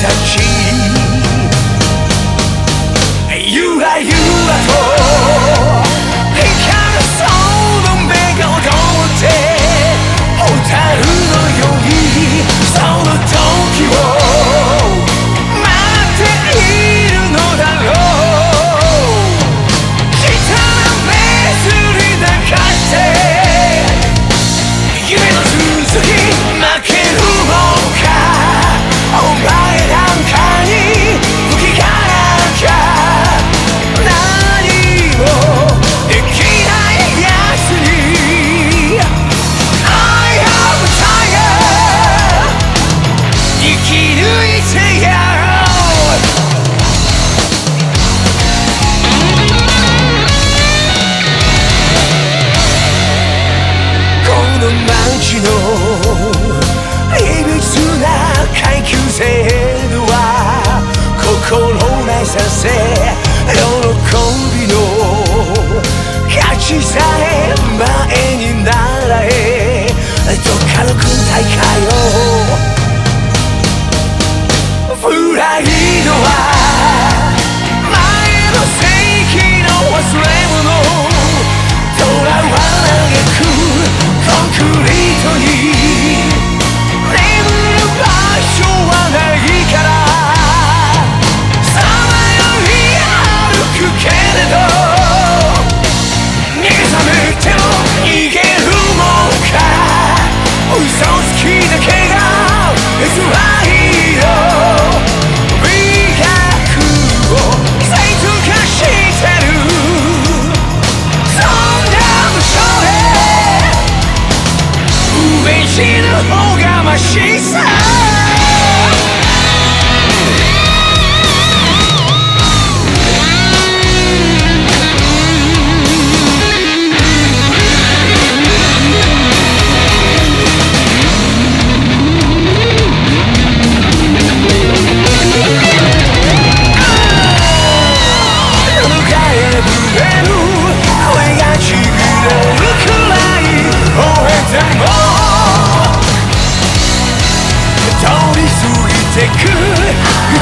たち地のいびつな階級制度は心ないさせ喜びの価値さえ前にならえ。どっかの軍隊か死ぬ方がましさ